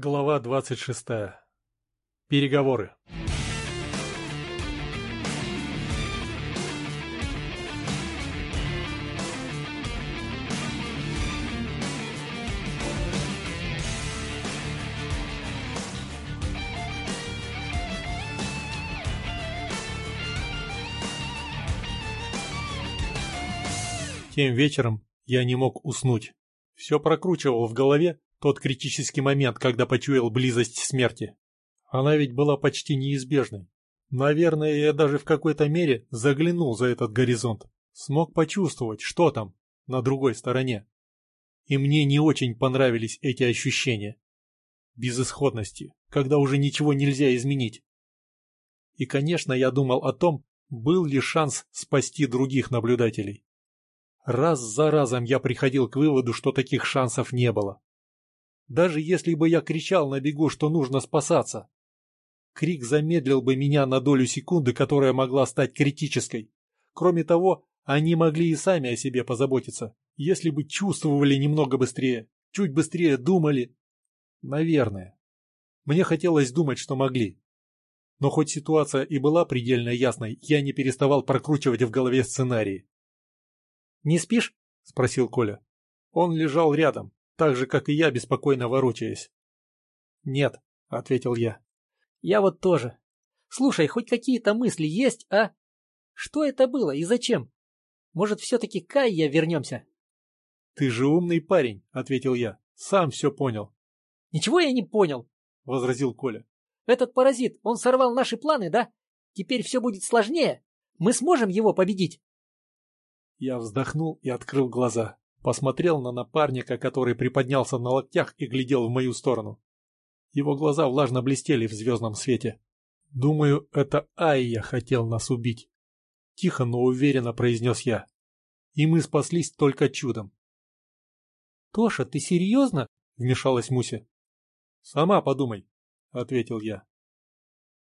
Глава 26. Переговоры. Тем вечером я не мог уснуть. Все прокручивал в голове тот критический момент, когда почуял близость смерти. Она ведь была почти неизбежной. Наверное, я даже в какой-то мере заглянул за этот горизонт. Смог почувствовать, что там, на другой стороне. И мне не очень понравились эти ощущения. Безысходности, когда уже ничего нельзя изменить. И, конечно, я думал о том, был ли шанс спасти других наблюдателей. Раз за разом я приходил к выводу, что таких шансов не было. Даже если бы я кричал на бегу, что нужно спасаться. Крик замедлил бы меня на долю секунды, которая могла стать критической. Кроме того, они могли и сами о себе позаботиться, если бы чувствовали немного быстрее, чуть быстрее думали. Наверное. Мне хотелось думать, что могли. Но хоть ситуация и была предельно ясной, я не переставал прокручивать в голове сценарии. «Не спишь?» — спросил Коля. Он лежал рядом, так же, как и я, беспокойно ворочаясь. «Нет», — ответил я. «Я вот тоже. Слушай, хоть какие-то мысли есть, а? Что это было и зачем? Может, все-таки к Кайя вернемся?» «Ты же умный парень», — ответил я. «Сам все понял». «Ничего я не понял», — возразил Коля. «Этот паразит, он сорвал наши планы, да? Теперь все будет сложнее. Мы сможем его победить?» Я вздохнул и открыл глаза. Посмотрел на напарника, который приподнялся на локтях и глядел в мою сторону. Его глаза влажно блестели в звездном свете. «Думаю, это Айя хотел нас убить», — тихо, но уверенно произнес я. «И мы спаслись только чудом». «Тоша, ты серьезно?» — вмешалась Муся. «Сама подумай», — ответил я.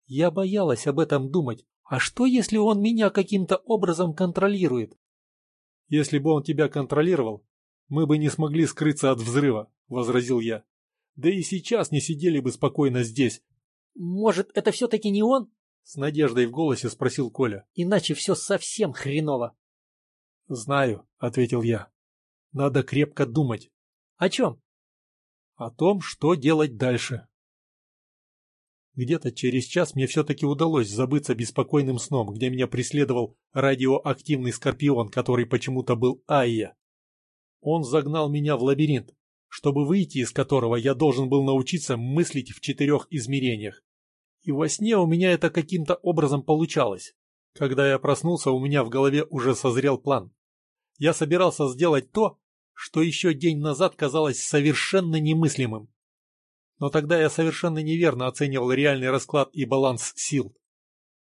«Я боялась об этом думать. А что, если он меня каким-то образом контролирует?» «Если бы он тебя контролировал, мы бы не смогли скрыться от взрыва», — возразил я. «Да и сейчас не сидели бы спокойно здесь». «Может, это все-таки не он?» — с надеждой в голосе спросил Коля. «Иначе все совсем хреново». «Знаю», — ответил я. «Надо крепко думать». «О чем?» «О том, что делать дальше». Где-то через час мне все-таки удалось забыться беспокойным сном, где меня преследовал радиоактивный скорпион, который почему-то был Айя. Он загнал меня в лабиринт, чтобы выйти из которого я должен был научиться мыслить в четырех измерениях. И во сне у меня это каким-то образом получалось. Когда я проснулся, у меня в голове уже созрел план. Я собирался сделать то, что еще день назад казалось совершенно немыслимым. Но тогда я совершенно неверно оценивал реальный расклад и баланс сил.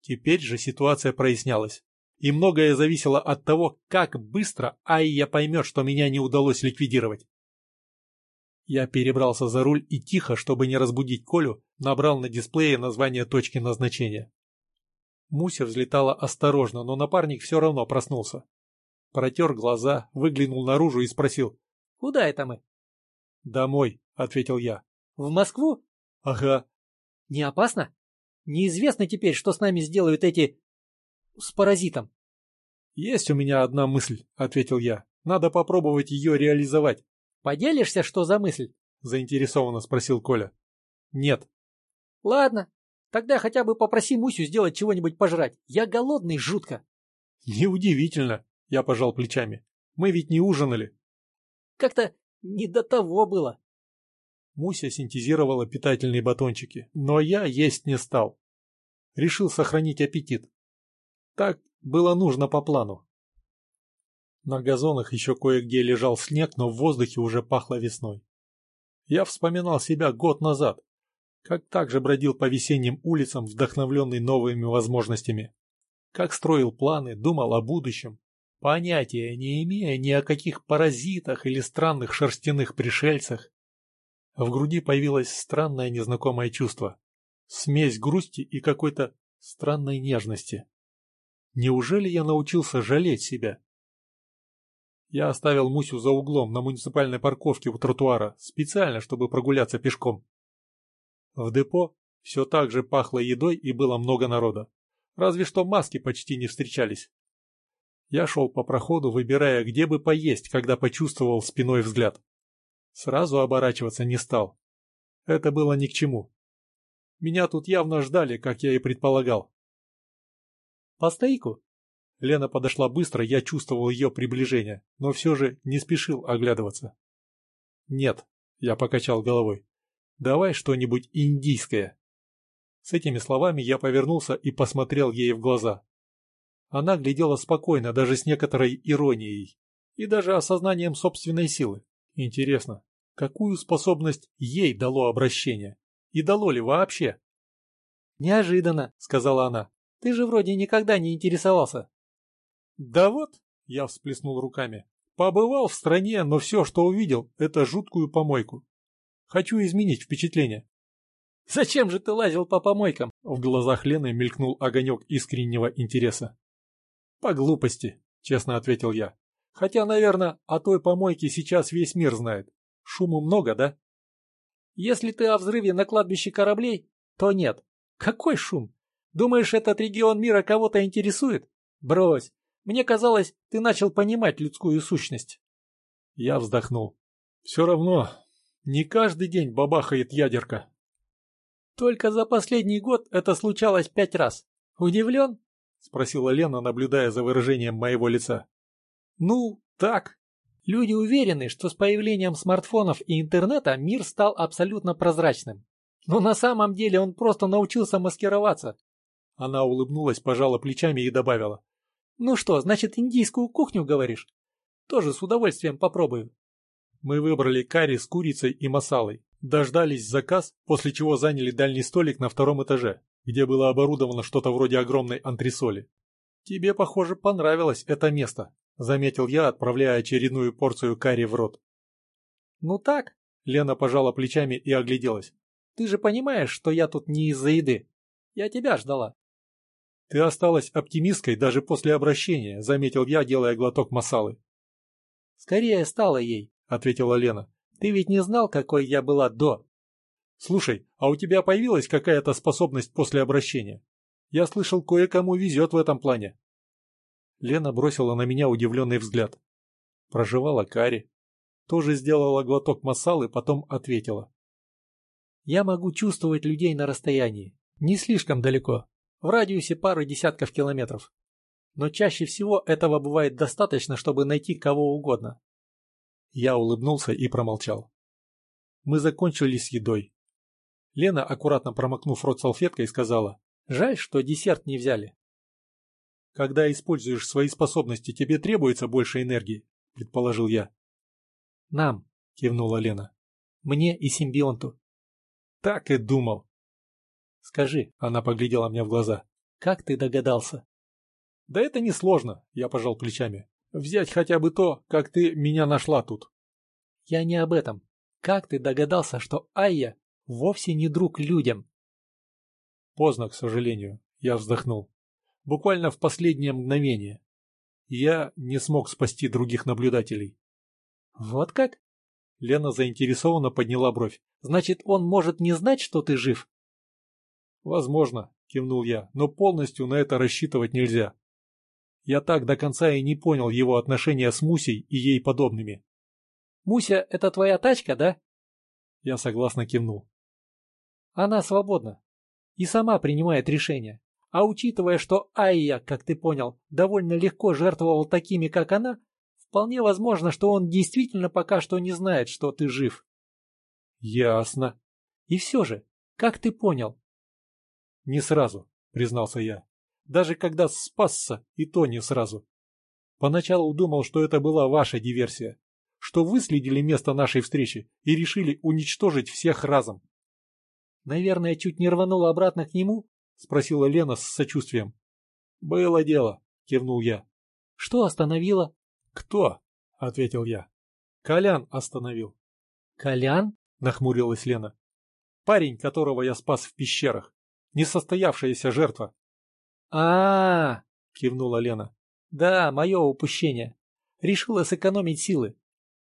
Теперь же ситуация прояснялась. И многое зависело от того, как быстро Айя поймет, что меня не удалось ликвидировать. Я перебрался за руль и тихо, чтобы не разбудить Колю, набрал на дисплее название точки назначения. Муся взлетала осторожно, но напарник все равно проснулся. Протер глаза, выглянул наружу и спросил. «Куда это мы?» «Домой», — ответил я. В Москву? Ага. Не опасно? Неизвестно теперь, что с нами сделают эти... с паразитом. Есть у меня одна мысль, ответил я. Надо попробовать ее реализовать. Поделишься, что за мысль? Заинтересованно спросил Коля. Нет. Ладно, тогда хотя бы попроси Мусю сделать чего-нибудь пожрать. Я голодный жутко. Неудивительно, я пожал плечами. Мы ведь не ужинали. Как-то не до того было. Муся синтезировала питательные батончики, но я есть не стал. Решил сохранить аппетит. Так было нужно по плану. На газонах еще кое-где лежал снег, но в воздухе уже пахло весной. Я вспоминал себя год назад, как также бродил по весенним улицам, вдохновленный новыми возможностями. Как строил планы, думал о будущем, понятия не имея ни о каких паразитах или странных шерстяных пришельцах, в груди появилось странное незнакомое чувство. Смесь грусти и какой-то странной нежности. Неужели я научился жалеть себя? Я оставил Мусю за углом на муниципальной парковке у тротуара, специально, чтобы прогуляться пешком. В депо все так же пахло едой и было много народа. Разве что маски почти не встречались. Я шел по проходу, выбирая, где бы поесть, когда почувствовал спиной взгляд. Сразу оборачиваться не стал. Это было ни к чему. Меня тут явно ждали, как я и предполагал. «По стейку?» Лена подошла быстро, я чувствовал ее приближение, но все же не спешил оглядываться. «Нет», — я покачал головой, — «давай что-нибудь индийское». С этими словами я повернулся и посмотрел ей в глаза. Она глядела спокойно, даже с некоторой иронией и даже осознанием собственной силы. Интересно, какую способность ей дало обращение? И дало ли вообще? «Неожиданно», — сказала она. «Ты же вроде никогда не интересовался». «Да вот», — я всплеснул руками, — «побывал в стране, но все, что увидел, это жуткую помойку. Хочу изменить впечатление». «Зачем же ты лазил по помойкам?» В глазах Лены мелькнул огонек искреннего интереса. «По глупости», — честно ответил я. «Хотя, наверное, о той помойке сейчас весь мир знает. Шуму много, да?» «Если ты о взрыве на кладбище кораблей, то нет. Какой шум? Думаешь, этот регион мира кого-то интересует? Брось. Мне казалось, ты начал понимать людскую сущность. Я вздохнул. Все равно, не каждый день бабахает ядерка. Только за последний год это случалось пять раз. Удивлен? Спросила Лена, наблюдая за выражением моего лица. Ну, так. Люди уверены, что с появлением смартфонов и интернета мир стал абсолютно прозрачным. Но на самом деле он просто научился маскироваться. Она улыбнулась, пожала плечами и добавила. Ну что, значит, индийскую кухню говоришь? Тоже с удовольствием попробую. Мы выбрали карри с курицей и масалой. Дождались заказ, после чего заняли дальний столик на втором этаже, где было оборудовано что-то вроде огромной антресоли. «Тебе, похоже, понравилось это место», — заметил я, отправляя очередную порцию карри в рот. «Ну так», — Лена пожала плечами и огляделась. «Ты же понимаешь, что я тут не из-за еды. Я тебя ждала». «Ты осталась оптимисткой даже после обращения», — заметил я, делая глоток масалы. «Скорее стала ей», — ответила Лена. «Ты ведь не знал, какой я была до». «Слушай, а у тебя появилась какая-то способность после обращения? Я слышал, кое-кому везет в этом плане». Лена бросила на меня удивленный взгляд. Проживала Кари. Тоже сделала глоток масалы, потом ответила. «Я могу чувствовать людей на расстоянии. Не слишком далеко в радиусе пары десятков километров. Но чаще всего этого бывает достаточно, чтобы найти кого угодно. Я улыбнулся и промолчал. Мы закончили с едой. Лена, аккуратно промокнув рот салфеткой, сказала, «Жаль, что десерт не взяли». «Когда используешь свои способности, тебе требуется больше энергии», — предположил я. «Нам», — кивнула Лена. «Мне и симбионту». «Так и думал», Скажи, она поглядела мне в глаза, как ты догадался? Да это не сложно, я пожал плечами. Взять хотя бы то, как ты меня нашла тут. Я не об этом. Как ты догадался, что Айя вовсе не друг людям? Поздно, к сожалению, я вздохнул. Буквально в последнее мгновение. Я не смог спасти других наблюдателей. Вот как? Лена заинтересованно подняла бровь. Значит, он может не знать, что ты жив? «Возможно», — кивнул я, — «но полностью на это рассчитывать нельзя. Я так до конца и не понял его отношения с Мусей и ей подобными». «Муся — это твоя тачка, да?» Я согласно кивнул. «Она свободна и сама принимает решения. А учитывая, что Айя, как ты понял, довольно легко жертвовал такими, как она, вполне возможно, что он действительно пока что не знает, что ты жив». «Ясно». «И все же, как ты понял, «Не сразу», — признался я. «Даже когда спасся, и то не сразу. Поначалу думал, что это была ваша диверсия, что выследили место нашей встречи и решили уничтожить всех разом». «Наверное, чуть не рванула обратно к нему?» — спросила Лена с сочувствием. «Было дело», — кивнул я. «Что остановило?» «Кто?» — ответил я. «Колян остановил». «Колян?» — нахмурилась Лена. «Парень, которого я спас в пещерах несостоявшаяся жертва. а, -а, -а кивнула Лена. «Да, мое упущение. Решила сэкономить силы.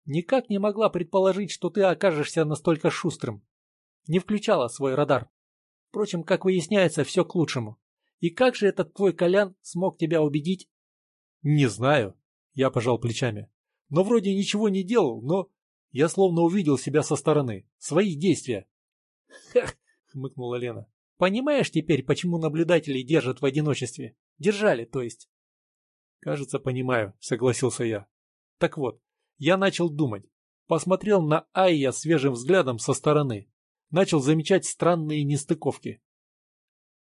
Никак не могла предположить, что ты окажешься настолько шустрым. не включала свой радар. Впрочем, как выясняется, все к лучшему. И как же этот твой Колян смог тебя убедить? Не знаю. Я пожал плечами. Но вроде ничего не делал, но... Я словно увидел себя со стороны. Свои действия. Ха! хмыкнула Лена. Понимаешь теперь, почему наблюдателей держат в одиночестве? Держали, то есть. Кажется, понимаю, согласился я. Так вот, я начал думать. Посмотрел на Айя свежим взглядом со стороны. Начал замечать странные нестыковки.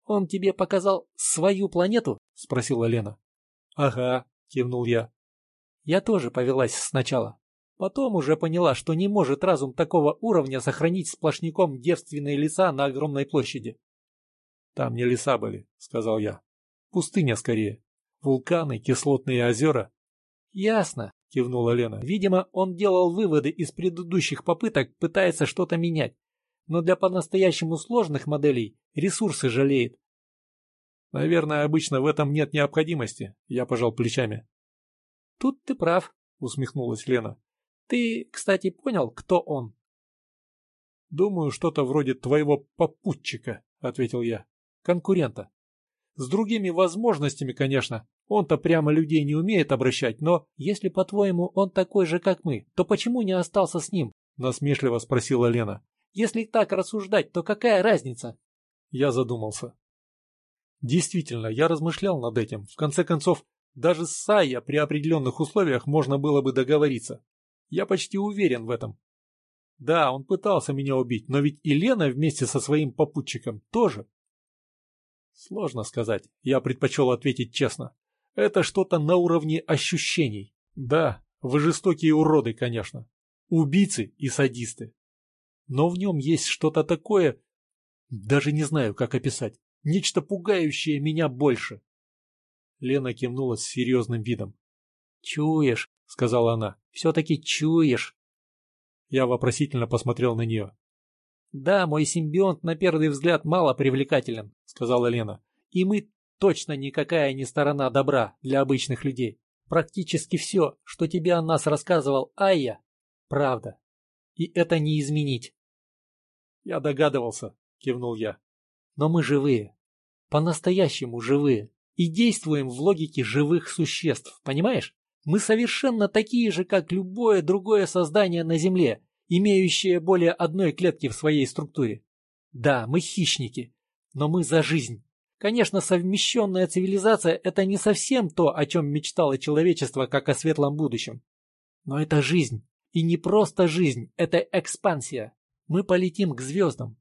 «Он тебе показал свою планету?» — спросила Лена. «Ага», — кивнул я. Я тоже повелась сначала. Потом уже поняла, что не может разум такого уровня сохранить сплошняком девственные леса на огромной площади. «Там не леса были», — сказал я. «Пустыня скорее. Вулканы, кислотные озера». «Ясно», — кивнула Лена. «Видимо, он делал выводы из предыдущих попыток, пытается что-то менять. Но для по-настоящему сложных моделей ресурсы жалеет». «Наверное, обычно в этом нет необходимости», — я пожал плечами. «Тут ты прав», — усмехнулась Лена. «Ты, кстати, понял, кто он?» «Думаю, что-то вроде твоего попутчика», — ответил я конкурента. С другими возможностями, конечно. Он-то прямо людей не умеет обращать, но... Если, по-твоему, он такой же, как мы, то почему не остался с ним? Насмешливо спросила Лена. Если так рассуждать, то какая разница? Я задумался. Действительно, я размышлял над этим. В конце концов, даже с Сайя при определенных условиях можно было бы договориться. Я почти уверен в этом. Да, он пытался меня убить, но ведь и Лена вместе со своим попутчиком тоже. Сложно сказать. Я предпочел ответить честно. Это что-то на уровне ощущений. Да, вы жестокие уроды, конечно. Убийцы и садисты. Но в нем есть что-то такое... Даже не знаю, как описать. Нечто пугающее меня больше. Лена кивнула с серьезным видом. «Чуешь», — сказала она, — «все-таки чуешь». Я вопросительно посмотрел на нее. «Да, мой симбионт на первый взгляд мало привлекателен», — сказала Лена. «И мы точно никакая не сторона добра для обычных людей. Практически все, что тебе о нас рассказывал Айя, правда. И это не изменить». «Я догадывался», — кивнул я. «Но мы живые. По-настоящему живые. И действуем в логике живых существ, понимаешь? Мы совершенно такие же, как любое другое создание на Земле, имеющие более одной клетки в своей структуре. Да, мы хищники, но мы за жизнь. Конечно, совмещенная цивилизация – это не совсем то, о чем мечтало человечество, как о светлом будущем. Но это жизнь. И не просто жизнь, это экспансия. Мы полетим к звездам.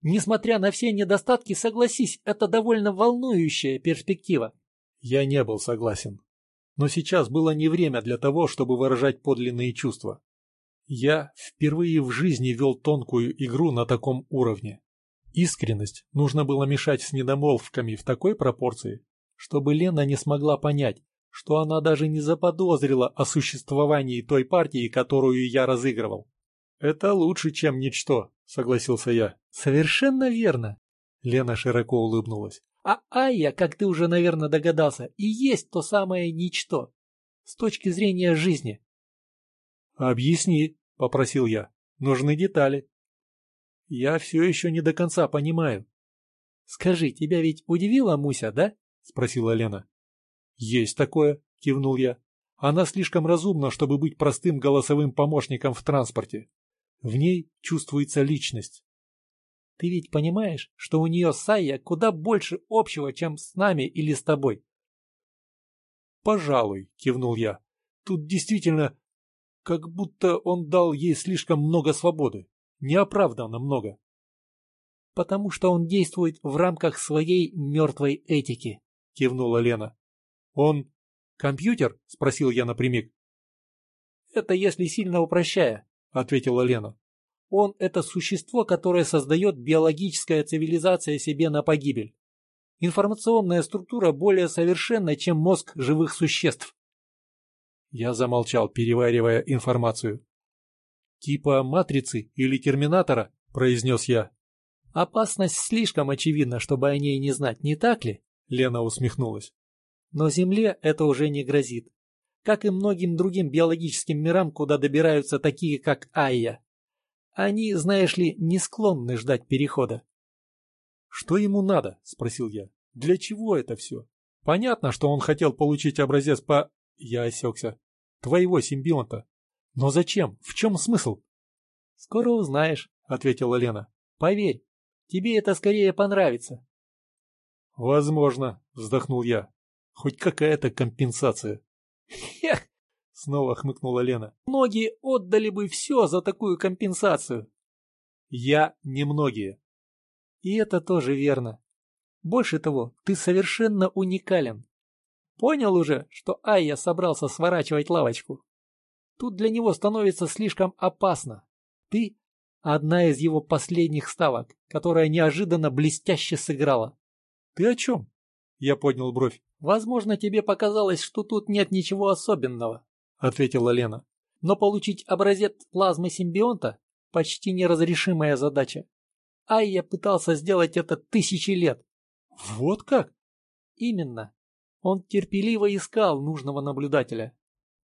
Несмотря на все недостатки, согласись, это довольно волнующая перспектива. Я не был согласен. Но сейчас было не время для того, чтобы выражать подлинные чувства. Я впервые в жизни вел тонкую игру на таком уровне. Искренность нужно было мешать с недомолвками в такой пропорции, чтобы Лена не смогла понять, что она даже не заподозрила о существовании той партии, которую я разыгрывал. «Это лучше, чем ничто», — согласился я. «Совершенно верно», — Лена широко улыбнулась. «А Айя, как ты уже, наверное, догадался, и есть то самое ничто. С точки зрения жизни, «Объясни», — попросил я. «Нужны детали». «Я все еще не до конца понимаю». «Скажи, тебя ведь удивила Муся, да?» — спросила Лена. «Есть такое», — кивнул я. «Она слишком разумна, чтобы быть простым голосовым помощником в транспорте. В ней чувствуется личность». «Ты ведь понимаешь, что у нее с Айя куда больше общего, чем с нами или с тобой?» «Пожалуй», — кивнул я. «Тут действительно как будто он дал ей слишком много свободы. Неоправданно много. «Потому что он действует в рамках своей мертвой этики», — кивнула Лена. «Он компьютер?» — спросил я напрямик. «Это если сильно упрощая», — ответила Лена. «Он — это существо, которое создает биологическая цивилизация себе на погибель. Информационная структура более совершенна, чем мозг живых существ. Я замолчал, переваривая информацию. «Типа матрицы или терминатора?» – произнес я. «Опасность слишком очевидна, чтобы о ней не знать, не так ли?» – Лена усмехнулась. «Но Земле это уже не грозит. Как и многим другим биологическим мирам, куда добираются такие, как Айя. Они, знаешь ли, не склонны ждать перехода. «Что ему надо?» – спросил я. «Для чего это все? Понятно, что он хотел получить образец по...» Я осекся. «Твоего симбионта. Но зачем? В чем смысл?» «Скоро узнаешь», — ответила Лена. «Поверь, тебе это скорее понравится». «Возможно», — вздохнул я. «Хоть какая-то компенсация». «Хех!» — снова хмыкнула Лена. «Многие отдали бы все за такую компенсацию». «Я немногие». «И это тоже верно. Больше того, ты совершенно уникален. Понял уже, что Айя собрался сворачивать лавочку? Тут для него становится слишком опасно. Ты — одна из его последних ставок, которая неожиданно блестяще сыграла. Ты о чем? Я поднял бровь. Возможно, тебе показалось, что тут нет ничего особенного, ответила Лена. Но получить образец плазмы симбионта — почти неразрешимая задача. Айя пытался сделать это тысячи лет. Вот как? Именно. Он терпеливо искал нужного наблюдателя,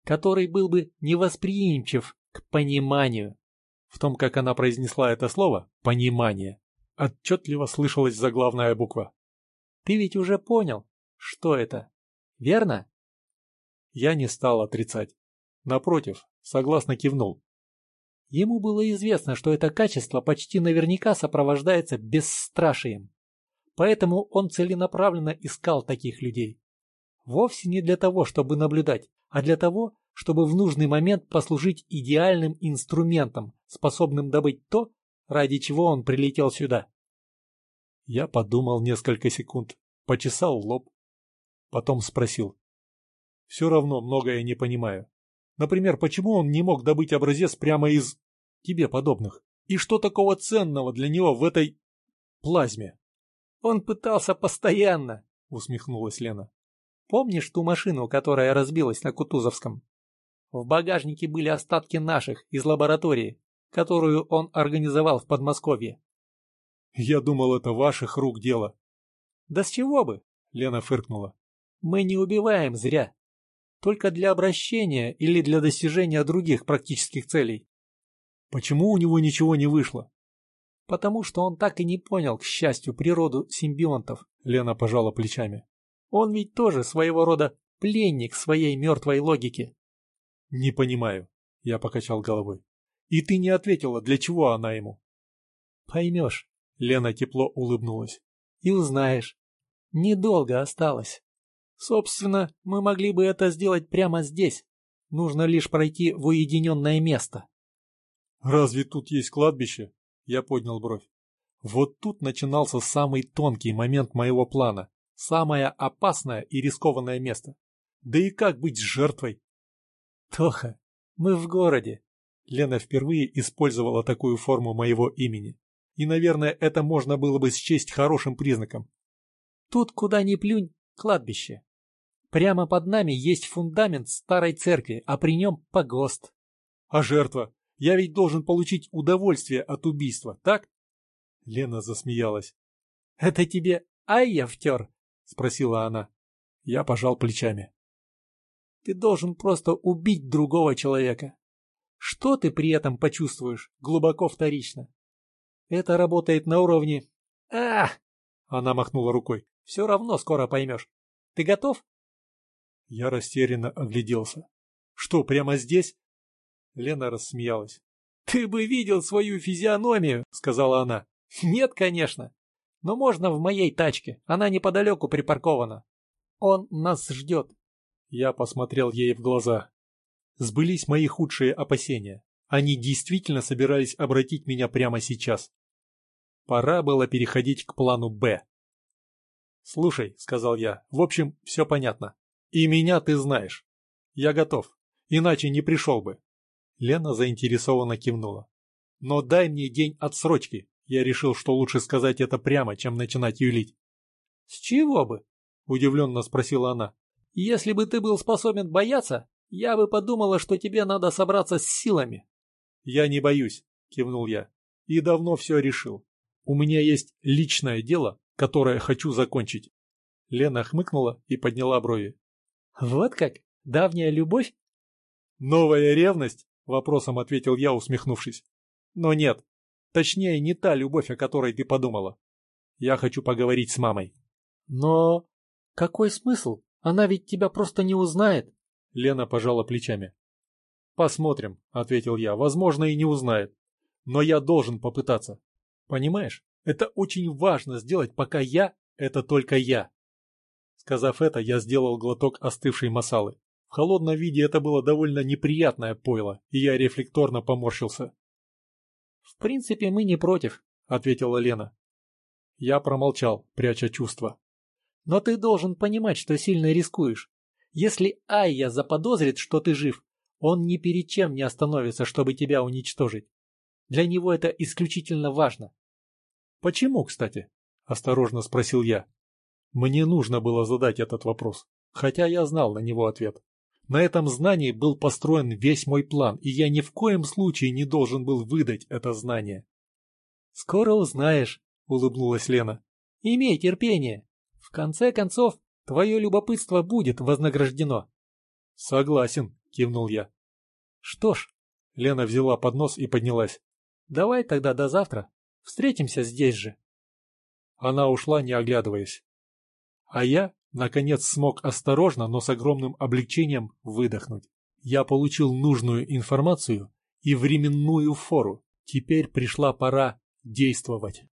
который был бы невосприимчив к пониманию. В том, как она произнесла это слово «понимание», отчетливо слышалась заглавная буква. «Ты ведь уже понял, что это, верно?» Я не стал отрицать. Напротив, согласно кивнул. Ему было известно, что это качество почти наверняка сопровождается бесстрашием. Поэтому он целенаправленно искал таких людей. Вовсе не для того, чтобы наблюдать, а для того, чтобы в нужный момент послужить идеальным инструментом, способным добыть то, ради чего он прилетел сюда. Я подумал несколько секунд, почесал лоб, потом спросил. Все равно многое не понимаю. Например, почему он не мог добыть образец прямо из тебе подобных? И что такого ценного для него в этой плазме? Он пытался постоянно, усмехнулась Лена. Помнишь ту машину, которая разбилась на Кутузовском? В багажнике были остатки наших из лаборатории, которую он организовал в Подмосковье. Я думал, это ваших рук дело. Да с чего бы? Лена фыркнула. Мы не убиваем зря. Только для обращения или для достижения других практических целей. Почему у него ничего не вышло? Потому что он так и не понял, к счастью, природу симбионтов. Лена пожала плечами. Он ведь тоже своего рода пленник своей мертвой логики. Не понимаю, я покачал головой. И ты не ответила, для чего она ему? Поймешь. Лена тепло улыбнулась. И узнаешь. Недолго осталось. Собственно, мы могли бы это сделать прямо здесь. Нужно лишь пройти в уединенное место. Разве тут есть кладбище? Я поднял бровь. Вот тут начинался самый тонкий момент моего плана самое опасное и рискованное место. Да и как быть с жертвой? Тоха, мы в городе. Лена впервые использовала такую форму моего имени. И, наверное, это можно было бы счесть хорошим признаком. Тут, куда ни плюнь, кладбище. Прямо под нами есть фундамент старой церкви, а при нем погост. А жертва? Я ведь должен получить удовольствие от убийства, так? Лена засмеялась. Это тебе Айя втер? — спросила она. Я пожал плечами. «Ты должен просто убить другого человека. Что ты при этом почувствуешь, глубоко вторично. Это работает на уровне... а Она махнула рукой. «Все равно скоро поймешь. Ты готов?» Я растерянно огляделся. «Что, прямо здесь?» Лена рассмеялась. «Ты бы видел свою физиономию!» — сказала она. «Нет, конечно. Но можно в моей тачке, она неподалеку припаркована. Он нас ждет. Я посмотрел ей в глаза. Сбылись мои худшие опасения. Они действительно собирались обратить меня прямо сейчас. Пора было переходить к плану «Б». «Слушай», — сказал я, — «в общем, все понятно. И меня ты знаешь. Я готов. Иначе не пришел бы». Лена заинтересованно кивнула. «Но дай мне день отсрочки, я решил, что лучше сказать это прямо, чем начинать юлить. «С чего бы?» – удивленно спросила она. «Если бы ты был способен бояться, я бы подумала, что тебе надо собраться с силами». «Я не боюсь», – кивнул я. «И давно все решил. У меня есть личное дело, которое хочу закончить». Лена хмыкнула и подняла брови. «Вот как? Давняя любовь?» «Новая ревность?» – вопросом ответил я, усмехнувшись. Но нет. Точнее, не та любовь, о которой ты подумала. Я хочу поговорить с мамой. Но какой смысл? Она ведь тебя просто не узнает. Лена пожала плечами. Посмотрим, ответил я. Возможно, и не узнает. Но я должен попытаться. Понимаешь? Это очень важно сделать, пока я — это только я. Сказав это, я сделал глоток остывшей масалы. В холодном виде это было довольно неприятное пойло, и я рефлекторно поморщился. «В принципе, мы не против», — ответила Лена. Я промолчал, пряча чувства. «Но ты должен понимать, что сильно рискуешь. Если Айя заподозрит, что ты жив, он ни перед чем не остановится, чтобы тебя уничтожить. Для него это исключительно важно». «Почему, кстати?» — осторожно спросил я. Мне нужно было задать этот вопрос, хотя я знал на него ответ. На этом знании был построен весь мой план, и я ни в коем случае не должен был выдать это знание. «Скоро узнаешь», — улыбнулась Лена. «Имей терпение. В конце концов, твое любопытство будет вознаграждено». «Согласен», — кивнул я. «Что ж», — Лена взяла поднос и поднялась. «Давай тогда до завтра. Встретимся здесь же». Она ушла, не оглядываясь. А я наконец смог осторожно, но с огромным облегчением выдохнуть. Я получил нужную информацию и временную фору. Теперь пришла пора действовать.